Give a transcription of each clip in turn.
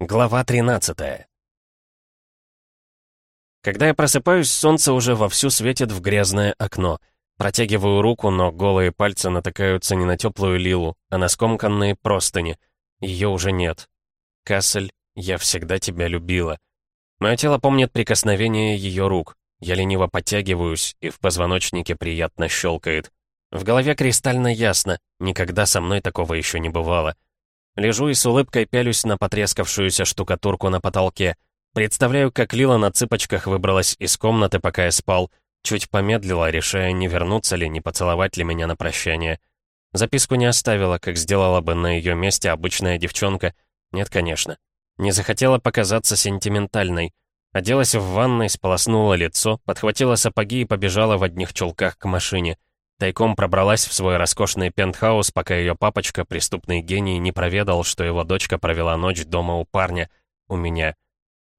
Глава 13 Когда я просыпаюсь, солнце уже вовсю светит в грязное окно. Протягиваю руку, но голые пальцы натыкаются не на теплую лилу, а на скомканные простыни. Ее уже нет. Кассель, я всегда тебя любила. Мое тело помнит прикосновение ее рук. Я лениво подтягиваюсь, и в позвоночнике приятно щелкает. В голове кристально ясно, никогда со мной такого еще не бывало. Лежу и с улыбкой пялюсь на потрескавшуюся штукатурку на потолке. Представляю, как Лила на цыпочках выбралась из комнаты, пока я спал. Чуть помедлила, решая, не вернуться ли, не поцеловать ли меня на прощание. Записку не оставила, как сделала бы на ее месте обычная девчонка. Нет, конечно. Не захотела показаться сентиментальной. Оделась в ванной, сполоснула лицо, подхватила сапоги и побежала в одних чулках к машине. Тайком пробралась в свой роскошный пентхаус, пока ее папочка, преступный гений, не проведал, что его дочка провела ночь дома у парня, у меня.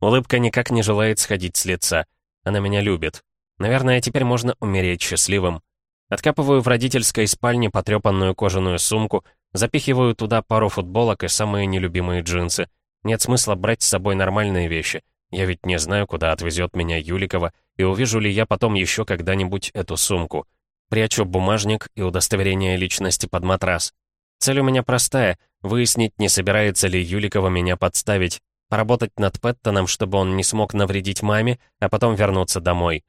Улыбка никак не желает сходить с лица. Она меня любит. Наверное, теперь можно умереть счастливым. Откапываю в родительской спальне потрепанную кожаную сумку, запихиваю туда пару футболок и самые нелюбимые джинсы. Нет смысла брать с собой нормальные вещи. Я ведь не знаю, куда отвезет меня Юликова, и увижу ли я потом еще когда-нибудь эту сумку. Прячу бумажник и удостоверение личности под матрас. Цель у меня простая — выяснить, не собирается ли Юликова меня подставить, поработать над Пэттоном, чтобы он не смог навредить маме, а потом вернуться домой.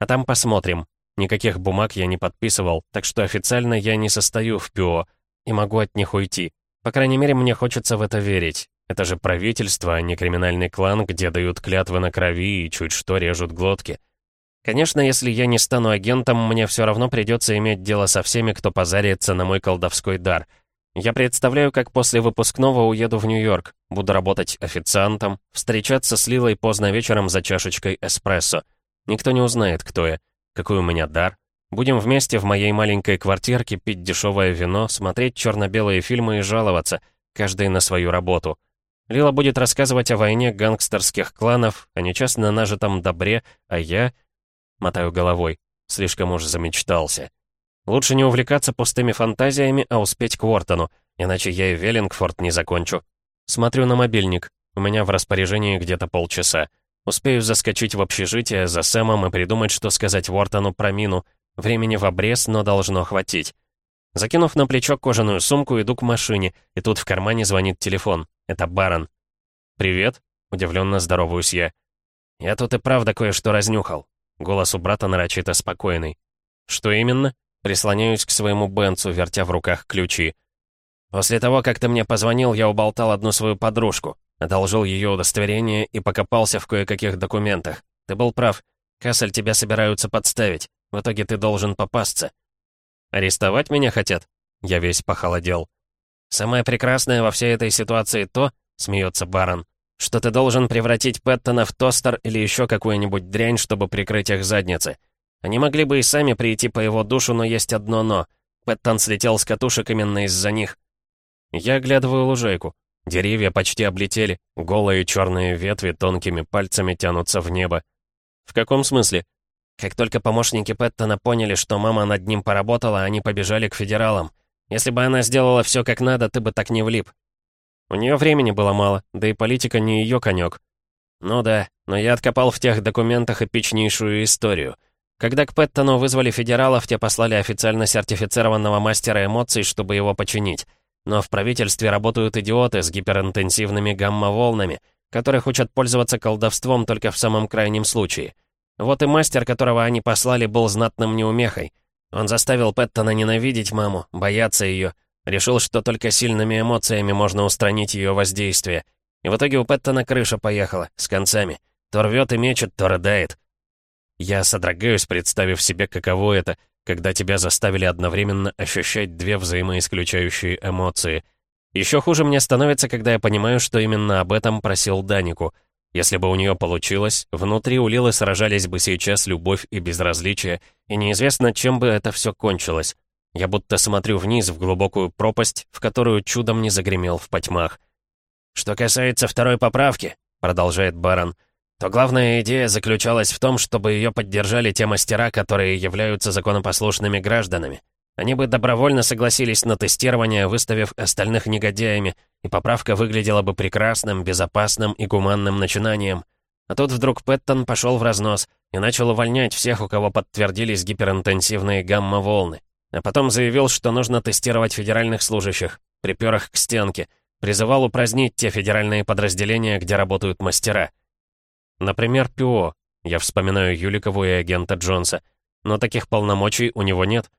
А там посмотрим. Никаких бумаг я не подписывал, так что официально я не состою в ПИО и могу от них уйти. По крайней мере, мне хочется в это верить. Это же правительство, а не криминальный клан, где дают клятвы на крови и чуть что режут глотки. Конечно, если я не стану агентом, мне все равно придется иметь дело со всеми, кто позарится на мой колдовской дар. Я представляю, как после выпускного уеду в Нью-Йорк, буду работать официантом, встречаться с Лилой поздно вечером за чашечкой эспрессо. Никто не узнает, кто я, какой у меня дар. Будем вместе в моей маленькой квартирке пить дешевое вино, смотреть черно-белые фильмы и жаловаться, каждый на свою работу. Лила будет рассказывать о войне гангстерских кланов, о нечестно нажитом добре, а я Мотаю головой. Слишком уж замечтался. Лучше не увлекаться пустыми фантазиями, а успеть к Уортону, иначе я и Веллингфорд не закончу. Смотрю на мобильник. У меня в распоряжении где-то полчаса. Успею заскочить в общежитие за Сэмом и придумать, что сказать Уортону про мину. Времени в обрез, но должно хватить. Закинув на плечо кожаную сумку, иду к машине, и тут в кармане звонит телефон. Это Барон. «Привет», — удивленно здороваюсь я. «Я тут и правда кое-что разнюхал. Голос у брата нарочито спокойный. «Что именно?» Прислоняюсь к своему Бенцу, вертя в руках ключи. «После того, как ты мне позвонил, я уболтал одну свою подружку, одолжил ее удостоверение и покопался в кое-каких документах. Ты был прав. Кассель тебя собираются подставить. В итоге ты должен попасться». «Арестовать меня хотят?» Я весь похолодел. «Самое прекрасное во всей этой ситуации то, — смеется барон, что ты должен превратить Пэттона в тостер или еще какую-нибудь дрянь, чтобы прикрыть их задницы. Они могли бы и сами прийти по его душу, но есть одно «но». Пэттон слетел с катушек именно из-за них. Я оглядываю лужайку. Деревья почти облетели, голые черные ветви тонкими пальцами тянутся в небо. В каком смысле? Как только помощники Пэттона поняли, что мама над ним поработала, они побежали к федералам. Если бы она сделала все как надо, ты бы так не влип. У нее времени было мало, да и политика не ее конек. Ну да, но я откопал в тех документах эпичнейшую историю. Когда к Пэттону вызвали федералов, те послали официально сертифицированного мастера эмоций, чтобы его починить. Но в правительстве работают идиоты с гиперинтенсивными гамма-волнами, которых учат пользоваться колдовством только в самом крайнем случае. Вот и мастер, которого они послали, был знатным неумехой. Он заставил Пэттона ненавидеть маму, бояться ее, Решил, что только сильными эмоциями можно устранить ее воздействие. И в итоге у Пэттона крыша поехала, с концами. То рвет и мечет, то рыдает. Я содрогаюсь, представив себе, каково это, когда тебя заставили одновременно ощущать две взаимоисключающие эмоции. Еще хуже мне становится, когда я понимаю, что именно об этом просил Данику. Если бы у нее получилось, внутри у Лилы сражались бы сейчас любовь и безразличие, и неизвестно, чем бы это все кончилось. Я будто смотрю вниз в глубокую пропасть, в которую чудом не загремел в потьмах. «Что касается второй поправки», — продолжает барон, то главная идея заключалась в том, чтобы ее поддержали те мастера, которые являются законопослушными гражданами. Они бы добровольно согласились на тестирование, выставив остальных негодяями, и поправка выглядела бы прекрасным, безопасным и гуманным начинанием. А тут вдруг Пэттон пошел в разнос и начал увольнять всех, у кого подтвердились гиперинтенсивные гамма-волны. А потом заявил, что нужно тестировать федеральных служащих, припер их к стенке, призывал упразднить те федеральные подразделения, где работают мастера. Например, ПИО. Я вспоминаю Юликову и агента Джонса. Но таких полномочий у него нет.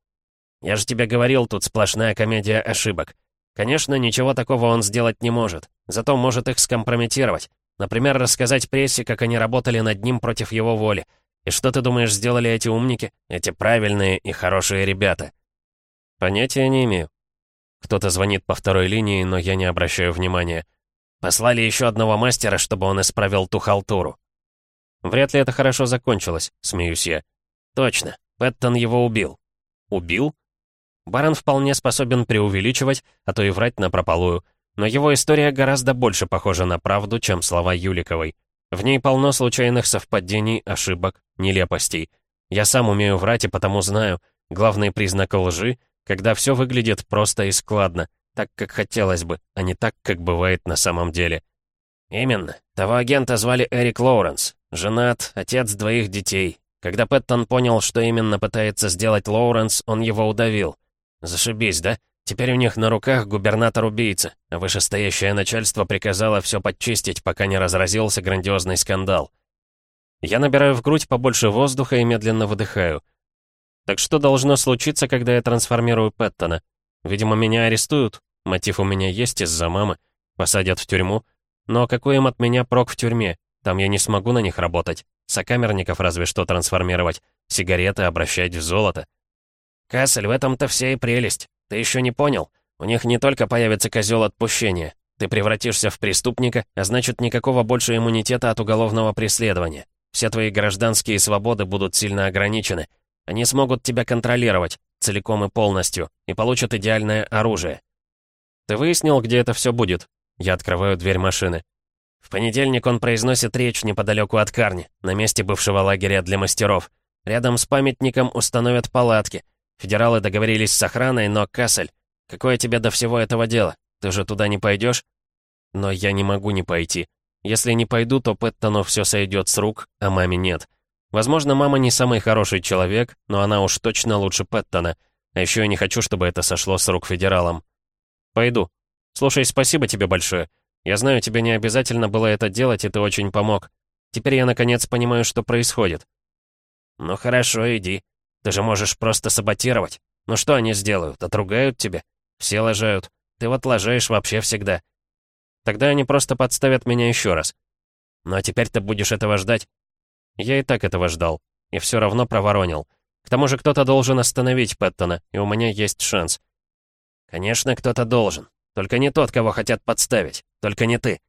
Я же тебе говорил, тут сплошная комедия ошибок. Конечно, ничего такого он сделать не может, зато может их скомпрометировать. Например, рассказать прессе, как они работали над ним против его воли. И что ты думаешь, сделали эти умники, эти правильные и хорошие ребята? Понятия не имею. Кто-то звонит по второй линии, но я не обращаю внимания. Послали еще одного мастера, чтобы он исправил ту халтуру. Вряд ли это хорошо закончилось, смеюсь я. Точно, Пэттон его убил. Убил? Барон вполне способен преувеличивать, а то и врать напропалую. Но его история гораздо больше похожа на правду, чем слова Юликовой. В ней полно случайных совпадений, ошибок, нелепостей. Я сам умею врать и потому знаю, главный признак лжи, когда все выглядит просто и складно, так, как хотелось бы, а не так, как бывает на самом деле. Именно. Того агента звали Эрик Лоуренс. Женат, отец двоих детей. Когда Пэттон понял, что именно пытается сделать Лоуренс, он его удавил. Зашибись, да? Теперь у них на руках губернатор-убийца, а вышестоящее начальство приказало все подчистить, пока не разразился грандиозный скандал. Я набираю в грудь побольше воздуха и медленно выдыхаю. Так что должно случиться, когда я трансформирую Пэттона? Видимо, меня арестуют. Мотив у меня есть из-за мамы. Посадят в тюрьму. Но какой им от меня прок в тюрьме? Там я не смогу на них работать. Сокамерников разве что трансформировать. Сигареты обращать в золото. «Кассель, в этом-то вся и прелесть. Ты еще не понял? У них не только появится козел отпущения. Ты превратишься в преступника, а значит, никакого больше иммунитета от уголовного преследования. Все твои гражданские свободы будут сильно ограничены. Они смогут тебя контролировать, целиком и полностью, и получат идеальное оружие. Ты выяснил, где это все будет? Я открываю дверь машины. В понедельник он произносит речь неподалеку от Карни, на месте бывшего лагеря для мастеров. Рядом с памятником установят палатки — Федералы договорились с охраной, но, Кассель, какое тебе до всего этого дело? Ты же туда не пойдешь? Но я не могу не пойти. Если не пойду, то Пэттону все сойдет с рук, а маме нет. Возможно, мама не самый хороший человек, но она уж точно лучше Пэттона. А еще я не хочу, чтобы это сошло с рук федералам. Пойду. Слушай, спасибо тебе большое. Я знаю, тебе не обязательно было это делать, и ты очень помог. Теперь я наконец понимаю, что происходит. Ну хорошо, иди. Ты же можешь просто саботировать. Ну что они сделают? Отругают тебя? Все лажают. Ты вот лажаешь вообще всегда. Тогда они просто подставят меня еще раз. Ну а теперь ты будешь этого ждать? Я и так этого ждал. И все равно проворонил. К тому же кто-то должен остановить Пэттона, и у меня есть шанс. Конечно, кто-то должен. Только не тот, кого хотят подставить. Только не ты.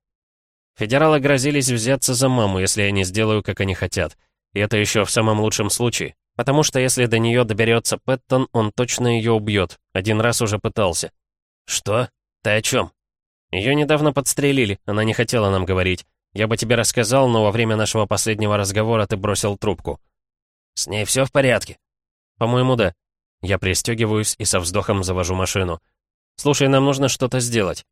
Федералы грозились взяться за маму, если я не сделаю, как они хотят. И это еще в самом лучшем случае. Потому что если до нее доберется Пэттон, он точно ее убьет. Один раз уже пытался. Что? Ты о чем? Ее недавно подстрелили, она не хотела нам говорить. Я бы тебе рассказал, но во время нашего последнего разговора ты бросил трубку. С ней все в порядке? По-моему, да. Я пристегиваюсь и со вздохом завожу машину. Слушай, нам нужно что-то сделать.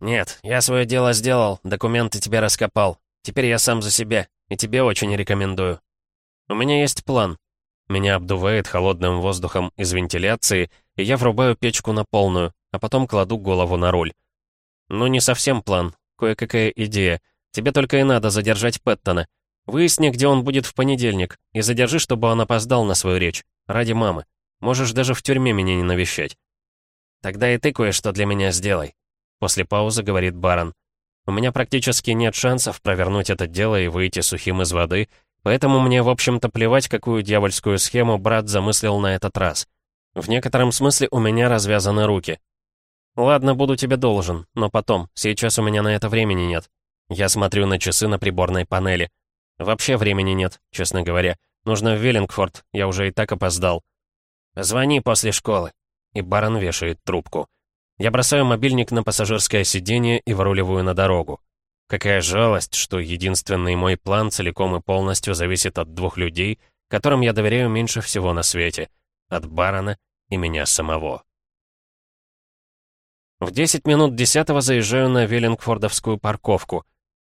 Нет, я свое дело сделал, документы тебе раскопал. Теперь я сам за себя, и тебе очень рекомендую. У меня есть план. Меня обдувает холодным воздухом из вентиляции, и я врубаю печку на полную, а потом кладу голову на руль. Ну, не совсем план. Кое-какая идея. Тебе только и надо задержать Пэттона. Выясни, где он будет в понедельник, и задержи, чтобы он опоздал на свою речь. Ради мамы. Можешь даже в тюрьме меня не навещать. Тогда и ты кое-что для меня сделай. После паузы говорит Барон. У меня практически нет шансов провернуть это дело и выйти сухим из воды, Поэтому мне, в общем-то, плевать, какую дьявольскую схему брат замыслил на этот раз. В некотором смысле у меня развязаны руки. Ладно, буду тебе должен, но потом, сейчас у меня на это времени нет. Я смотрю на часы на приборной панели. Вообще времени нет, честно говоря. Нужно в Веллингфорд, я уже и так опоздал. Звони после школы. И барон вешает трубку. Я бросаю мобильник на пассажирское сиденье и выруливаю на дорогу. Какая жалость, что единственный мой план целиком и полностью зависит от двух людей, которым я доверяю меньше всего на свете. От барона и меня самого. В 10 минут десятого заезжаю на Веллингфордовскую парковку.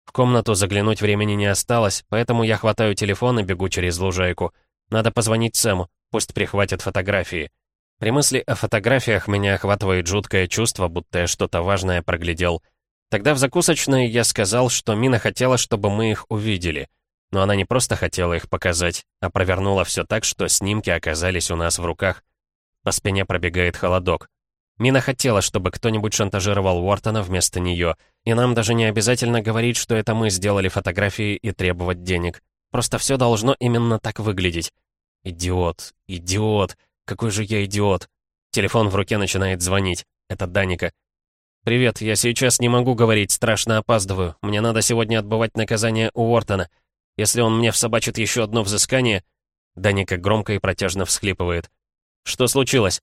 В комнату заглянуть времени не осталось, поэтому я хватаю телефон и бегу через лужайку. Надо позвонить Сэму, пусть прихватит фотографии. При мысли о фотографиях меня охватывает жуткое чувство, будто я что-то важное проглядел. Тогда в закусочной я сказал, что Мина хотела, чтобы мы их увидели. Но она не просто хотела их показать, а провернула все так, что снимки оказались у нас в руках. По спине пробегает холодок. Мина хотела, чтобы кто-нибудь шантажировал Уортона вместо нее, и нам даже не обязательно говорить, что это мы сделали фотографии и требовать денег. Просто все должно именно так выглядеть. Идиот, идиот, какой же я идиот. Телефон в руке начинает звонить. Это Даника. «Привет, я сейчас не могу говорить, страшно опаздываю. Мне надо сегодня отбывать наказание у Уортона. Если он мне всобачит еще одно взыскание...» Даника громко и протяжно всхлипывает. «Что случилось?»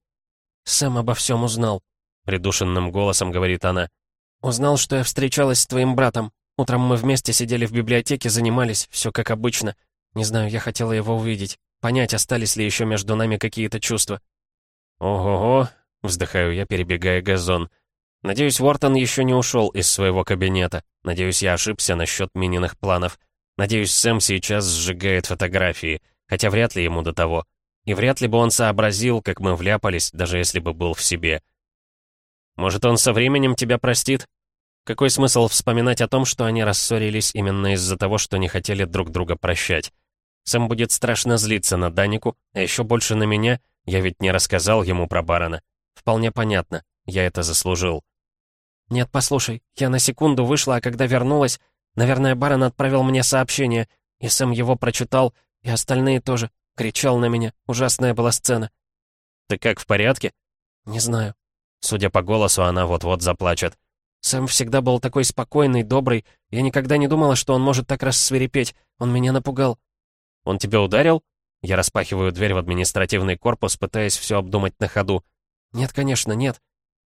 «Сэм обо всем узнал», — придушенным голосом говорит она. «Узнал, что я встречалась с твоим братом. Утром мы вместе сидели в библиотеке, занимались, все как обычно. Не знаю, я хотела его увидеть, понять, остались ли еще между нами какие-то чувства». «Ого-го», — вздыхаю я, перебегая газон. «Надеюсь, Уортон еще не ушел из своего кабинета. Надеюсь, я ошибся насчет Мининых планов. Надеюсь, Сэм сейчас сжигает фотографии, хотя вряд ли ему до того. И вряд ли бы он сообразил, как мы вляпались, даже если бы был в себе. Может, он со временем тебя простит? Какой смысл вспоминать о том, что они рассорились именно из-за того, что не хотели друг друга прощать? Сэм будет страшно злиться на Данику, а еще больше на меня, я ведь не рассказал ему про барона. Вполне понятно, я это заслужил. «Нет, послушай, я на секунду вышла, а когда вернулась, наверное, барон отправил мне сообщение, и Сэм его прочитал, и остальные тоже. Кричал на меня. Ужасная была сцена. «Ты как, в порядке?» «Не знаю». Судя по голосу, она вот-вот заплачет. Сэм всегда был такой спокойный, добрый. Я никогда не думала, что он может так рассверепеть. Он меня напугал. «Он тебя ударил?» Я распахиваю дверь в административный корпус, пытаясь все обдумать на ходу. «Нет, конечно, нет».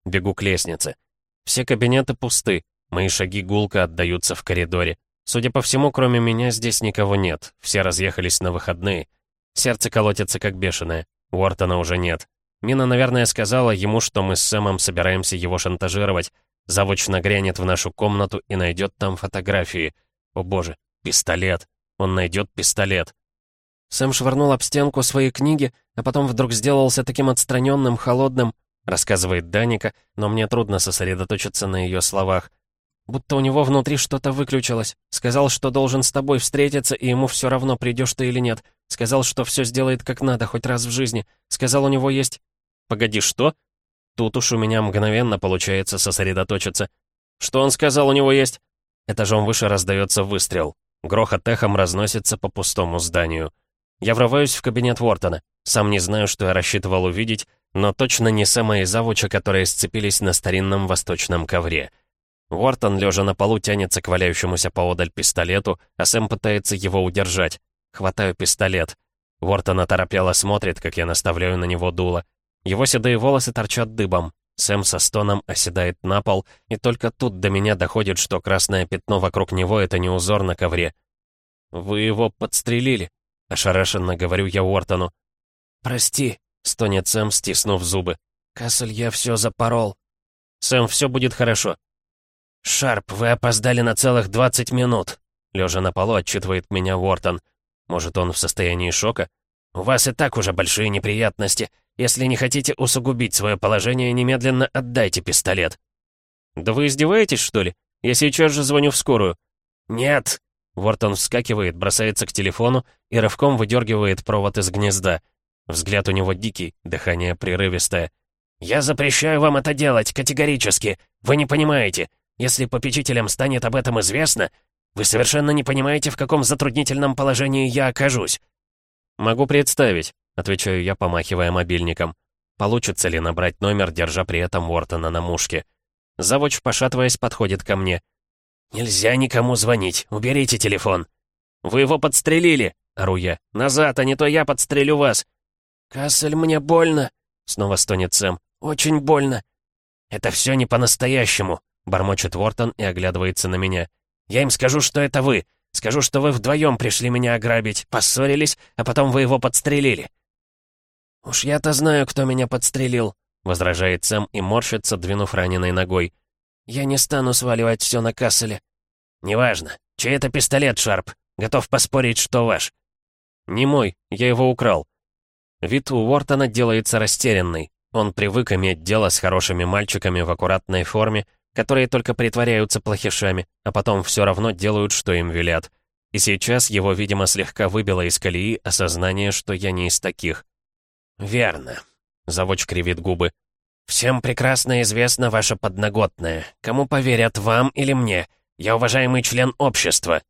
Бегу к лестнице. Все кабинеты пусты. Мои шаги гулко отдаются в коридоре. Судя по всему, кроме меня здесь никого нет. Все разъехались на выходные. Сердце колотится как бешеное. Уортона уже нет. Мина, наверное, сказала ему, что мы с Сэмом собираемся его шантажировать. Завуч нагрянет в нашу комнату и найдет там фотографии. О боже, пистолет. Он найдет пистолет. Сэм швырнул об стенку свои книги, а потом вдруг сделался таким отстраненным, холодным, рассказывает Даника, но мне трудно сосредоточиться на ее словах. Будто у него внутри что-то выключилось. Сказал, что должен с тобой встретиться, и ему все равно, придешь ты или нет. Сказал, что все сделает как надо, хоть раз в жизни. Сказал, у него есть... Погоди, что? Тут уж у меня мгновенно получается сосредоточиться. Что он сказал, у него есть? Этажом выше раздается выстрел. Грохот эхом разносится по пустому зданию. Я врываюсь в кабинет Уортона. Сам не знаю, что я рассчитывал увидеть, но точно не и Завуча, которые сцепились на старинном восточном ковре. Уортон, лежа на полу, тянется к валяющемуся поодаль пистолету, а Сэм пытается его удержать. Хватаю пистолет. Уортон оторопело смотрит, как я наставляю на него дуло. Его седые волосы торчат дыбом. Сэм со стоном оседает на пол, и только тут до меня доходит, что красное пятно вокруг него — это не узор на ковре. «Вы его подстрелили?» — ошарашенно говорю я Уортону. «Прости», — стонет Сэм, стиснув зубы. «Кассель, я все запорол». «Сэм, все будет хорошо. «Шарп, вы опоздали на целых 20 минут», — лежа на полу отчитывает меня Уортон. «Может, он в состоянии шока? У вас и так уже большие неприятности. Если не хотите усугубить свое положение, немедленно отдайте пистолет». «Да вы издеваетесь, что ли? Я сейчас же звоню в скорую». «Нет!» Уортон вскакивает, бросается к телефону и рывком выдергивает провод из гнезда. Взгляд у него дикий, дыхание прерывистое. «Я запрещаю вам это делать, категорически. Вы не понимаете. Если попечителям станет об этом известно, вы совершенно не понимаете, в каком затруднительном положении я окажусь». «Могу представить», — отвечаю я, помахивая мобильником. Получится ли набрать номер, держа при этом Уортона на мушке? Завуч, пошатываясь, подходит ко мне. «Нельзя никому звонить. Уберите телефон». «Вы его подстрелили!» — ору я. «Назад, а не то я подстрелю вас!» «Кассель, мне больно!» — снова стонет Сэм. «Очень больно!» «Это все не по-настоящему!» Бормочет Вортон и оглядывается на меня. «Я им скажу, что это вы. Скажу, что вы вдвоем пришли меня ограбить, поссорились, а потом вы его подстрелили». «Уж я-то знаю, кто меня подстрелил», — возражает Сэм и морщится, двинув раненой ногой. «Я не стану сваливать все на Касселе». «Неважно. Чей это пистолет, Шарп? Готов поспорить, что ваш». «Не мой, я его украл». Вид у Уортона делается растерянный. Он привык иметь дело с хорошими мальчиками в аккуратной форме, которые только притворяются плохишами, а потом все равно делают, что им велят. И сейчас его, видимо, слегка выбило из колеи осознание, что я не из таких. «Верно», — завуч кривит губы. «Всем прекрасно известно ваше подноготное. Кому поверят, вам или мне? Я уважаемый член общества».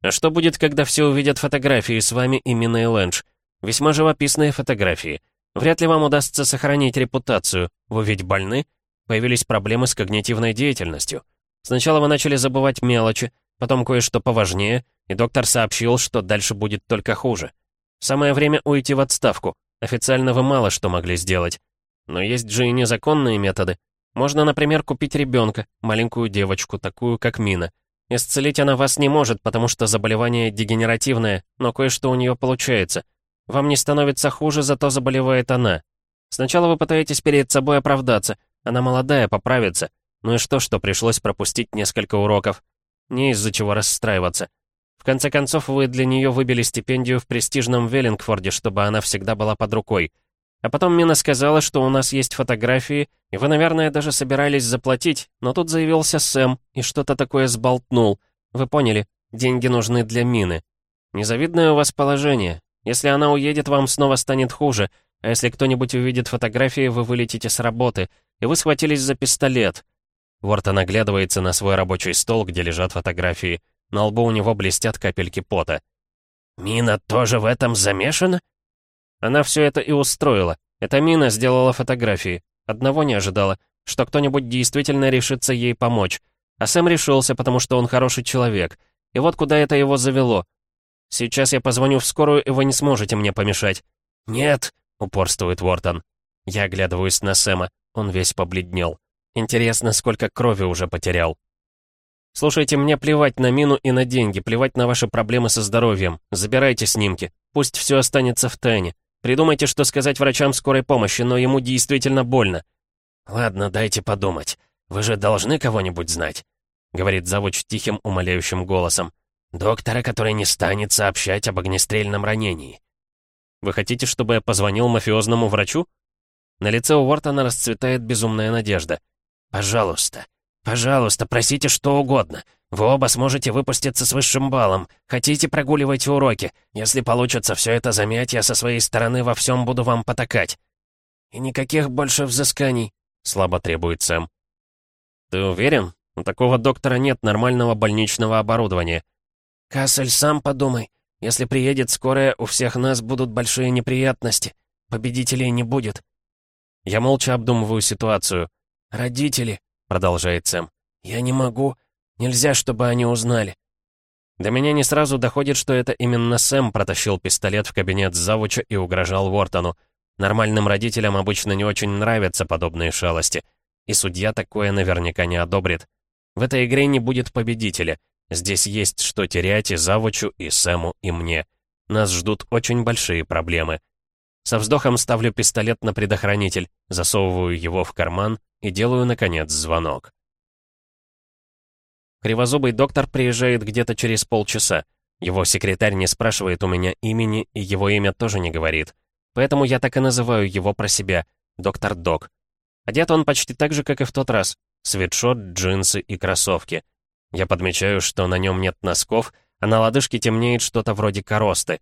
«А что будет, когда все увидят фотографии с вами и Миной Лэндж? Весьма живописные фотографии. Вряд ли вам удастся сохранить репутацию. Вы ведь больны? Появились проблемы с когнитивной деятельностью. Сначала вы начали забывать мелочи, потом кое-что поважнее, и доктор сообщил, что дальше будет только хуже. Самое время уйти в отставку. Официально вы мало что могли сделать. Но есть же и незаконные методы. Можно, например, купить ребенка, маленькую девочку, такую как Мина. Исцелить она вас не может, потому что заболевание дегенеративное, но кое-что у нее получается. Вам не становится хуже, зато заболевает она. Сначала вы пытаетесь перед собой оправдаться. Она молодая, поправится. Ну и что, что пришлось пропустить несколько уроков? Не из-за чего расстраиваться. В конце концов, вы для нее выбили стипендию в престижном Веллингфорде, чтобы она всегда была под рукой. А потом Мина сказала, что у нас есть фотографии, и вы, наверное, даже собирались заплатить, но тут заявился Сэм и что-то такое сболтнул. Вы поняли, деньги нужны для Мины. Незавидное у вас положение. Если она уедет, вам снова станет хуже, а если кто-нибудь увидит фотографии, вы вылетите с работы, и вы схватились за пистолет. Вортон оглядывается на свой рабочий стол, где лежат фотографии. На лбу у него блестят капельки пота. «Мина тоже в этом замешана?» Она все это и устроила. Эта Мина сделала фотографии. Одного не ожидала, что кто-нибудь действительно решится ей помочь. А Сэм решился, потому что он хороший человек. И вот куда это его завело. Сейчас я позвоню в скорую, и вы не сможете мне помешать. «Нет», — упорствует Уортон. Я оглядываюсь на Сэма. Он весь побледнел. Интересно, сколько крови уже потерял. «Слушайте, мне плевать на мину и на деньги, плевать на ваши проблемы со здоровьем. Забирайте снимки. Пусть все останется в тайне. Придумайте, что сказать врачам скорой помощи, но ему действительно больно». «Ладно, дайте подумать. Вы же должны кого-нибудь знать», — говорит завуч тихим, умоляющим голосом. «Доктора, который не станет сообщать об огнестрельном ранении». «Вы хотите, чтобы я позвонил мафиозному врачу?» На лице у Уортона расцветает безумная надежда. «Пожалуйста, «Пожалуйста, просите что угодно. Вы оба сможете выпуститься с высшим баллом. Хотите, прогуливайте уроки. Если получится все это замять, я со своей стороны во всем буду вам потакать». «И никаких больше взысканий», — слабо требует Сэм. «Ты уверен? У такого доктора нет нормального больничного оборудования». «Кассель, сам подумай. Если приедет скорая, у всех нас будут большие неприятности. Победителей не будет». Я молча обдумываю ситуацию. «Родители», продолжает Сэм. «Я не могу. Нельзя, чтобы они узнали». До меня не сразу доходит, что это именно Сэм протащил пистолет в кабинет завуча и угрожал Уортону. Нормальным родителям обычно не очень нравятся подобные шалости. И судья такое наверняка не одобрит. В этой игре не будет победителя. Здесь есть что терять и завучу, и Сэму, и мне. Нас ждут очень большие проблемы. Со вздохом ставлю пистолет на предохранитель, засовываю его в карман и делаю, наконец, звонок. Кривозубый доктор приезжает где-то через полчаса. Его секретарь не спрашивает у меня имени, и его имя тоже не говорит. Поэтому я так и называю его про себя — доктор Док. Одет он почти так же, как и в тот раз. Свитшот, джинсы и кроссовки. Я подмечаю, что на нем нет носков, а на лодыжке темнеет что-то вроде коросты.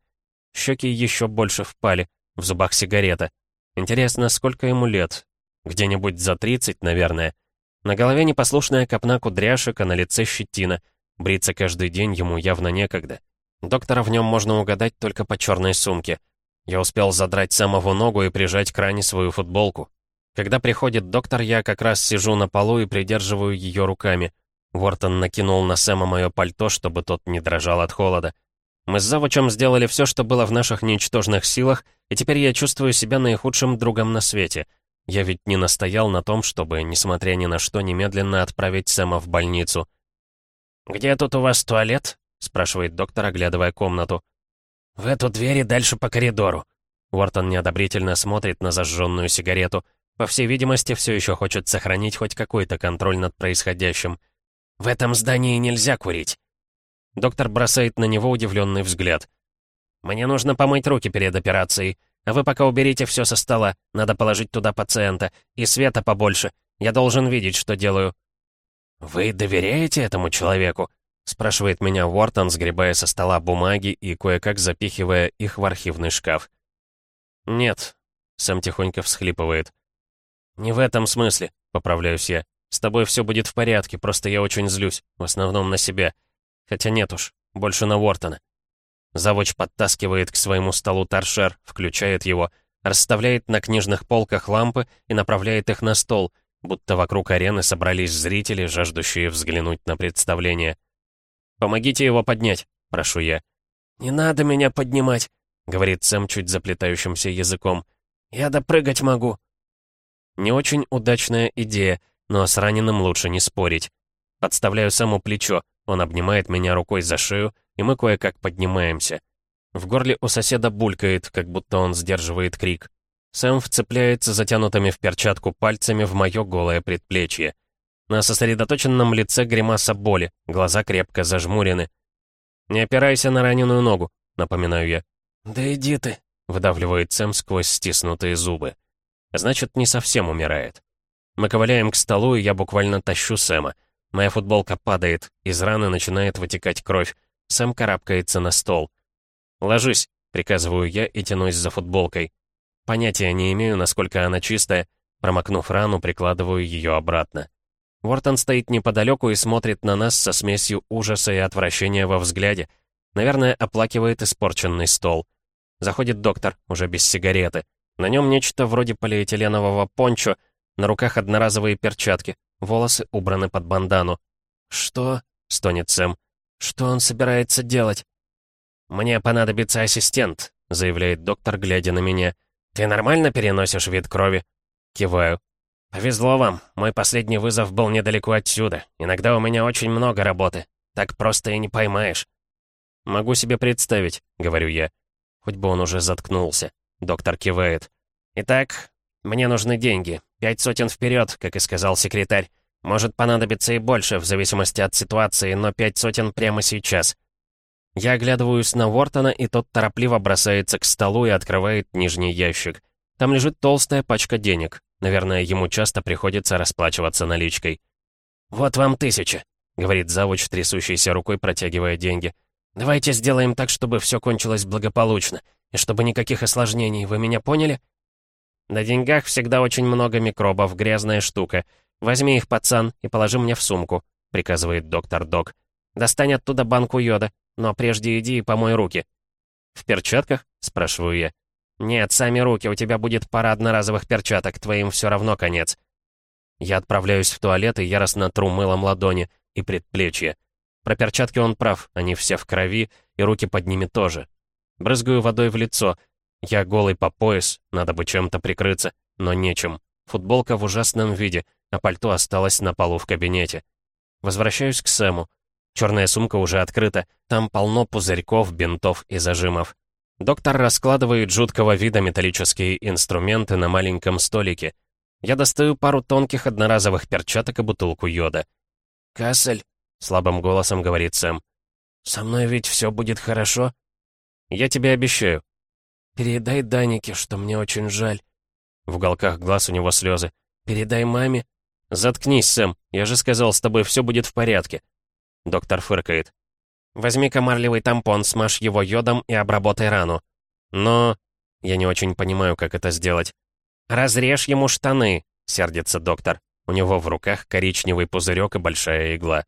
Щеки еще больше впали, в зубах сигарета. Интересно, сколько ему лет? Где-нибудь за 30, наверное. На голове непослушная копна кудряшек, а на лице щетина. Бриться каждый день ему явно некогда. Доктора в нем можно угадать только по черной сумке. Я успел задрать самого ногу и прижать к ране свою футболку. Когда приходит доктор, я как раз сижу на полу и придерживаю ее руками. Вортон накинул на Сэма мое пальто, чтобы тот не дрожал от холода. Мы с завучем сделали все, что было в наших ничтожных силах, и теперь я чувствую себя наихудшим другом на свете — я ведь не настоял на том, чтобы, несмотря ни на что, немедленно отправить Сэма в больницу. «Где тут у вас туалет?» — спрашивает доктор, оглядывая комнату. «В эту дверь и дальше по коридору». Уортон неодобрительно смотрит на зажженную сигарету, По всей видимости, все еще хочет сохранить хоть какой-то контроль над происходящим. «В этом здании нельзя курить». Доктор бросает на него удивленный взгляд. «Мне нужно помыть руки перед операцией. А вы пока уберите все со стола. Надо положить туда пациента. И света побольше. Я должен видеть, что делаю». «Вы доверяете этому человеку?» спрашивает меня Уортон, сгребая со стола бумаги и кое-как запихивая их в архивный шкаф. «Нет», — Сэм тихонько всхлипывает. «Не в этом смысле», — поправляюсь я. «С тобой все будет в порядке, просто я очень злюсь, в основном на себя. Хотя нет уж, больше на Уортона». Завуч подтаскивает к своему столу торшер, включает его, расставляет на книжных полках лампы и направляет их на стол, будто вокруг арены собрались зрители, жаждущие взглянуть на представление. «Помогите его поднять», — прошу я. «Не надо меня поднимать», — говорит Сэм чуть заплетающимся языком. «Я допрыгать могу». Не очень удачная идея, но с раненым лучше не спорить. Подставляю Сэму плечо, он обнимает меня рукой за шею, и мы кое-как поднимаемся. В горле у соседа булькает, как будто он сдерживает крик. Сэм вцепляется затянутыми в перчатку пальцами в мое голое предплечье. На сосредоточенном лице гримаса боли, глаза крепко зажмурены. «Не опирайся на раненую ногу», — напоминаю я. «Да иди ты», — выдавливает Сэм сквозь стиснутые зубы. Значит, не совсем умирает. Мы ковыляем к столу, и я буквально тащу Сэма. Моя футболка падает, из раны начинает вытекать кровь. Сэм карабкается на стол. «Ложись», — приказываю я и тянусь за футболкой. Понятия не имею, насколько она чистая. Промокнув рану, прикладываю ее обратно. Уортон стоит неподалеку и смотрит на нас со смесью ужаса и отвращения во взгляде. Наверное, оплакивает испорченный стол. Заходит доктор, уже без сигареты. На нем нечто вроде полиэтиленового пончо, на руках одноразовые перчатки, волосы убраны под бандану. «Что?» — стонет Сэм. «Что он собирается делать?» «Мне понадобится ассистент», — заявляет доктор, глядя на меня. «Ты нормально переносишь вид крови?» Киваю. «Повезло вам. Мой последний вызов был недалеко отсюда. Иногда у меня очень много работы. Так просто и не поймаешь». «Могу себе представить», — говорю я. Хоть бы он уже заткнулся. Доктор кивает. «Итак, мне нужны деньги. Пять сотен вперед, как и сказал секретарь. Может понадобиться и больше, в зависимости от ситуации, но пять сотен прямо сейчас. Я оглядываюсь на Вортона, и тот торопливо бросается к столу и открывает нижний ящик. Там лежит толстая пачка денег. Наверное, ему часто приходится расплачиваться наличкой. «Вот вам тысяча», — говорит завуч, трясущейся рукой, протягивая деньги. «Давайте сделаем так, чтобы все кончилось благополучно, и чтобы никаких осложнений, вы меня поняли?» «На деньгах всегда очень много микробов, грязная штука. «Возьми их, пацан, и положи мне в сумку», — приказывает доктор Док. «Достань оттуда банку йода, но прежде иди и помой руки». «В перчатках?» — спрашиваю я. «Нет, сами руки, у тебя будет пара одноразовых перчаток, твоим все равно конец». Я отправляюсь в туалет и яростно тру мылом ладони и предплечья. Про перчатки он прав, они все в крови, и руки под ними тоже. Брызгаю водой в лицо. Я голый по пояс, надо бы чем-то прикрыться, но нечем. Футболка в ужасном виде — а пальто осталось на полу в кабинете. Возвращаюсь к Сэму. Черная сумка уже открыта, там полно пузырьков, бинтов и зажимов. Доктор раскладывает жуткого вида металлические инструменты на маленьком столике. Я достаю пару тонких одноразовых перчаток и бутылку йода. «Кассель», — слабым голосом говорит Сэм. «Со мной ведь все будет хорошо?» «Я тебе обещаю». «Передай Данике, что мне очень жаль». В уголках глаз у него слезы. «Передай маме, «Заткнись, Сэм, я же сказал, с тобой все будет в порядке». Доктор фыркает. «Возьми-ка марлевый тампон, смажь его йодом и обработай рану». «Но...» Я не очень понимаю, как это сделать. «Разрежь ему штаны», — сердится доктор. У него в руках коричневый пузырек и большая игла.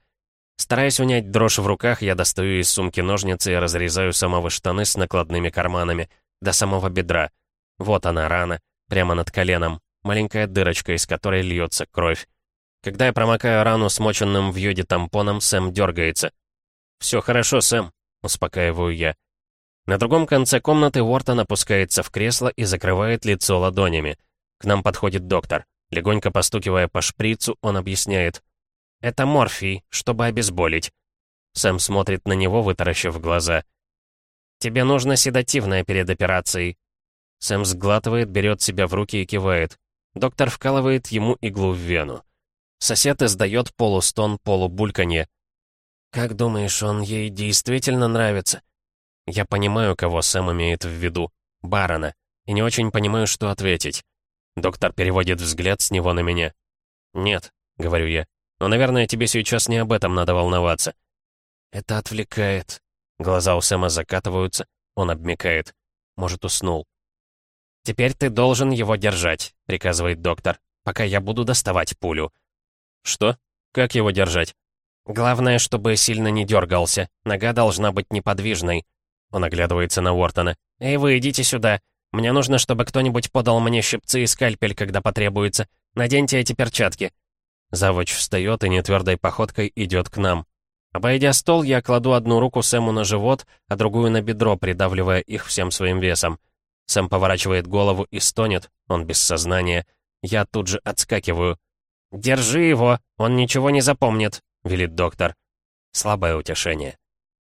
Стараясь унять дрожь в руках, я достаю из сумки ножницы и разрезаю самого штаны с накладными карманами, до самого бедра. Вот она, рана, прямо над коленом, маленькая дырочка, из которой льется кровь. Когда я промокаю рану смоченным в йоде тампоном, Сэм дергается. «Все хорошо, Сэм», — успокаиваю я. На другом конце комнаты Уортон опускается в кресло и закрывает лицо ладонями. К нам подходит доктор. Легонько постукивая по шприцу, он объясняет. «Это морфий, чтобы обезболить». Сэм смотрит на него, вытаращив глаза. «Тебе нужно седативное перед операцией». Сэм сглатывает, берет себя в руки и кивает. Доктор вкалывает ему иглу в вену. Сосед издает полустон, полубульканье. «Как думаешь, он ей действительно нравится?» Я понимаю, кого Сэм имеет в виду. Барона. И не очень понимаю, что ответить. Доктор переводит взгляд с него на меня. «Нет», — говорю я. «Но, наверное, тебе сейчас не об этом надо волноваться». «Это отвлекает». Глаза у Сэма закатываются, он обмекает. Может, уснул. «Теперь ты должен его держать», — приказывает доктор, «пока я буду доставать пулю». «Что? Как его держать?» «Главное, чтобы сильно не дергался. Нога должна быть неподвижной». Он оглядывается на Уортона. «Эй, вы идите сюда. Мне нужно, чтобы кто-нибудь подал мне щипцы и скальпель, когда потребуется. Наденьте эти перчатки». Завуч встает и нетвердой походкой идет к нам. Обойдя стол, я кладу одну руку Сэму на живот, а другую на бедро, придавливая их всем своим весом. Сэм поворачивает голову и стонет, он без сознания. Я тут же отскакиваю. «Держи его, он ничего не запомнит», — велит доктор. Слабое утешение.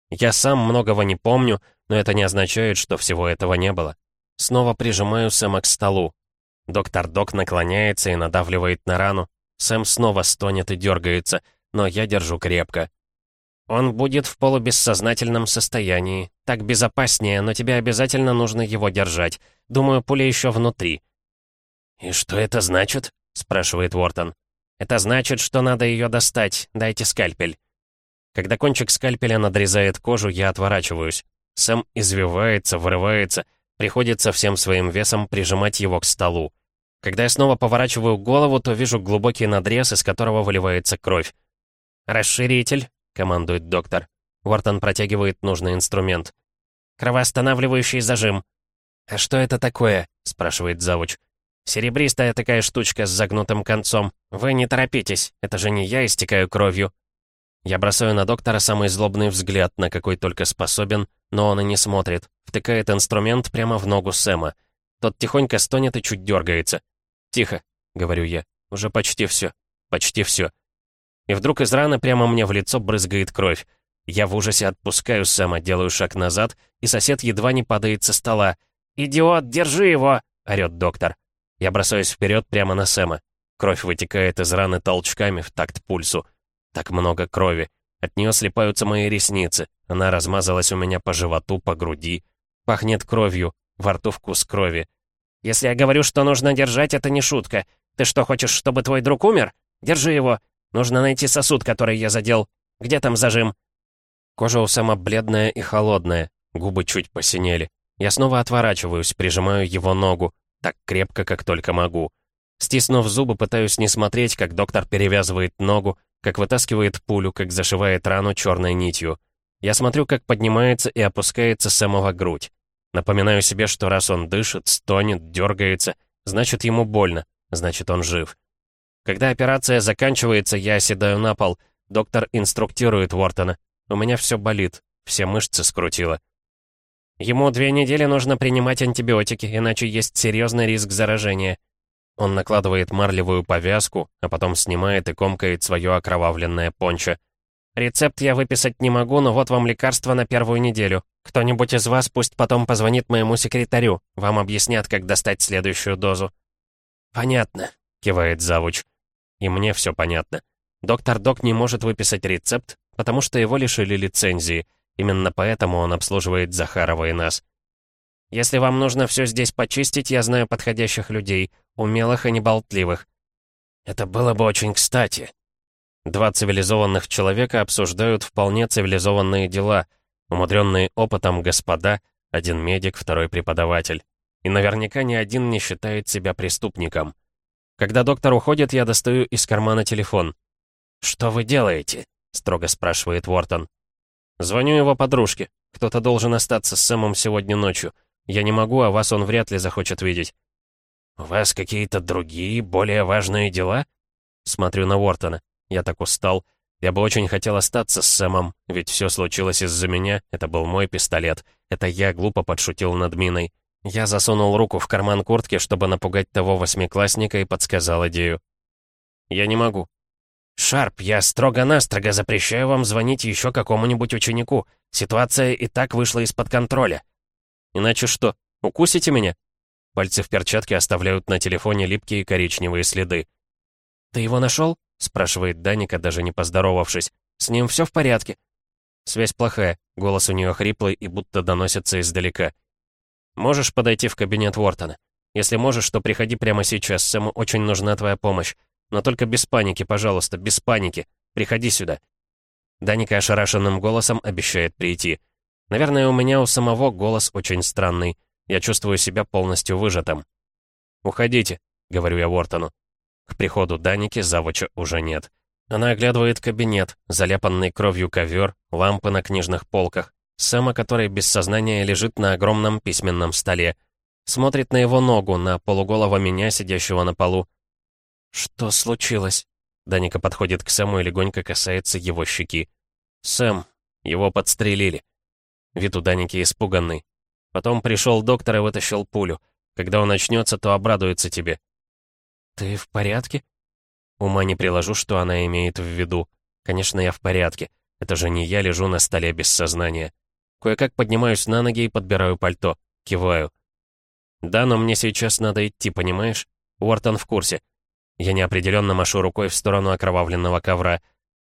Я сам многого не помню, но это не означает, что всего этого не было. Снова прижимаю Сэма к столу. Доктор Док наклоняется и надавливает на рану. Сэм снова стонет и дергается, но я держу крепко. Он будет в полубессознательном состоянии. Так безопаснее, но тебе обязательно нужно его держать. Думаю, пуля еще внутри». «И что это значит?» — спрашивает Уортон. «Это значит, что надо ее достать. Дайте скальпель». Когда кончик скальпеля надрезает кожу, я отворачиваюсь. Сэм извивается, вырывается. Приходится всем своим весом прижимать его к столу. Когда я снова поворачиваю голову, то вижу глубокий надрез, из которого выливается кровь. «Расширитель», — командует доктор. Уортон протягивает нужный инструмент. «Кровоостанавливающий зажим». «А что это такое?» — спрашивает завуч. «Серебристая такая штучка с загнутым концом. Вы не торопитесь, это же не я истекаю кровью». Я бросаю на доктора самый злобный взгляд, на какой только способен, но он и не смотрит. Втыкает инструмент прямо в ногу Сэма. Тот тихонько стонет и чуть дергается. «Тихо», — говорю я. «Уже почти все. Почти все. И вдруг из раны прямо мне в лицо брызгает кровь. Я в ужасе отпускаю Сэма, делаю шаг назад, и сосед едва не падает со стола. «Идиот, держи его!» — орёт доктор. Я бросаюсь вперед прямо на Сэма. Кровь вытекает из раны толчками в такт пульсу. Так много крови. От нее слепаются мои ресницы. Она размазалась у меня по животу, по груди. Пахнет кровью, во рту вкус крови. «Если я говорю, что нужно держать, это не шутка. Ты что, хочешь, чтобы твой друг умер? Держи его. Нужно найти сосуд, который я задел. Где там зажим?» Кожа у Сэма бледная и холодная, губы чуть посинели. Я снова отворачиваюсь, прижимаю его ногу, так крепко, как только могу. Стиснув зубы, пытаюсь не смотреть, как доктор перевязывает ногу, как вытаскивает пулю, как зашивает рану черной нитью. Я смотрю, как поднимается и опускается Сэмова грудь. Напоминаю себе, что раз он дышит, стонет, дергается, значит, ему больно, значит, он жив. Когда операция заканчивается, я оседаю на пол. Доктор инструктирует Уортона. У меня все болит, все мышцы скрутило. Ему две недели нужно принимать антибиотики, иначе есть серьезный риск заражения. Он накладывает марлевую повязку, а потом снимает и комкает свое окровавленное пончо. «Рецепт я выписать не могу, но вот вам лекарство на первую неделю. Кто-нибудь из вас пусть потом позвонит моему секретарю. Вам объяснят, как достать следующую дозу». «Понятно», — кивает завуч. И мне все понятно. Доктор Док не может выписать рецепт, потому что его лишили лицензии. Именно поэтому он обслуживает Захарова и нас. Если вам нужно все здесь почистить, я знаю подходящих людей, умелых и неболтливых. Это было бы очень кстати. Два цивилизованных человека обсуждают вполне цивилизованные дела, умудренные опытом господа, один медик, второй преподаватель. И наверняка ни один не считает себя преступником. Когда доктор уходит, я достаю из кармана телефон. «Что вы делаете?» — строго спрашивает Уортон. «Звоню его подружке. Кто-то должен остаться с Сэмом сегодня ночью. Я не могу, а вас он вряд ли захочет видеть». «У вас какие-то другие, более важные дела?» Смотрю на Уортона. Я так устал. Я бы очень хотел остаться с Сэмом, ведь все случилось из-за меня. Это был мой пистолет. Это я глупо подшутил над Миной. Я засунул руку в карман куртки, чтобы напугать того восьмиклассника и подсказал идею. «Я не могу». «Шарп, я строго-настрого запрещаю вам звонить еще какому-нибудь ученику. Ситуация и так вышла из-под контроля». «Иначе что, укусите меня?» Пальцы в перчатке оставляют на телефоне липкие коричневые следы. «Ты его нашел?» — спрашивает Даника, даже не поздоровавшись. «С ним все в порядке?» Связь плохая, голос у нее хриплый и будто доносится издалека. «Можешь подойти в кабинет Уортона? Если можешь, то приходи прямо сейчас, Сэму очень нужна твоя помощь. Но только без паники, пожалуйста, без паники. Приходи сюда». Даника ошарашенным голосом обещает прийти. Наверное, у меня у самого голос очень странный. Я чувствую себя полностью выжатым. «Уходите», — говорю я Уортону. К приходу Даники завуча уже нет. Она оглядывает кабинет, заляпанный кровью ковер, лампы на книжных полках, Сэма, который без сознания лежит на огромном письменном столе. Смотрит на его ногу, на полуголого меня, сидящего на полу. «Что случилось?» Даника подходит к Сэму и легонько касается его щеки. «Сэм, его подстрелили». Вид у Даники испуганный. Потом пришел доктор и вытащил пулю. Когда он очнется, то обрадуется тебе. «Ты в порядке?» Ума не приложу, что она имеет в виду. Конечно, я в порядке. Это же не я лежу на столе без сознания. Кое-как поднимаюсь на ноги и подбираю пальто. Киваю. «Да, но мне сейчас надо идти, понимаешь? Уортон в курсе. Я неопределенно машу рукой в сторону окровавленного ковра.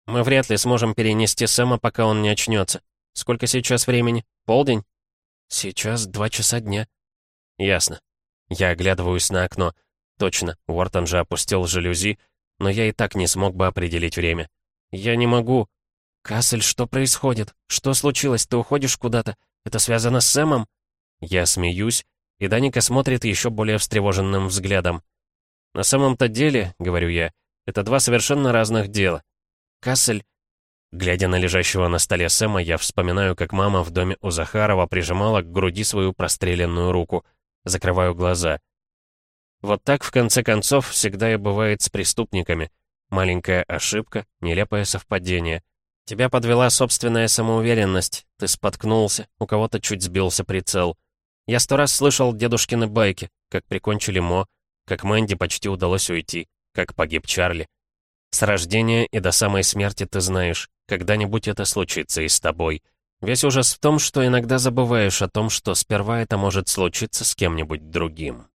Мы вряд ли сможем перенести Сэма, пока он не очнется. Сколько сейчас времени? Полдень? Сейчас два часа дня. Ясно. Я оглядываюсь на окно. Точно, Уортон же опустил жалюзи, но я и так не смог бы определить время. Я не могу. «Кассель, что происходит? Что случилось? Ты уходишь куда-то? Это связано с Сэмом?» Я смеюсь, и Даника смотрит еще более встревоженным взглядом. «На самом-то деле, — говорю я, — это два совершенно разных дела. Кассель...» Глядя на лежащего на столе Сэма, я вспоминаю, как мама в доме у Захарова прижимала к груди свою простреленную руку. Закрываю глаза. Вот так, в конце концов, всегда и бывает с преступниками. Маленькая ошибка, нелепое совпадение. Тебя подвела собственная самоуверенность. Ты споткнулся, у кого-то чуть сбился прицел. Я сто раз слышал дедушкины байки, как прикончили Мо, как Мэнди почти удалось уйти, как погиб Чарли. С рождения и до самой смерти ты знаешь, когда-нибудь это случится и с тобой. Весь ужас в том, что иногда забываешь о том, что сперва это может случиться с кем-нибудь другим.